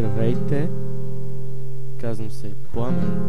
Здравейте! Казвам се Пламен.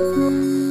음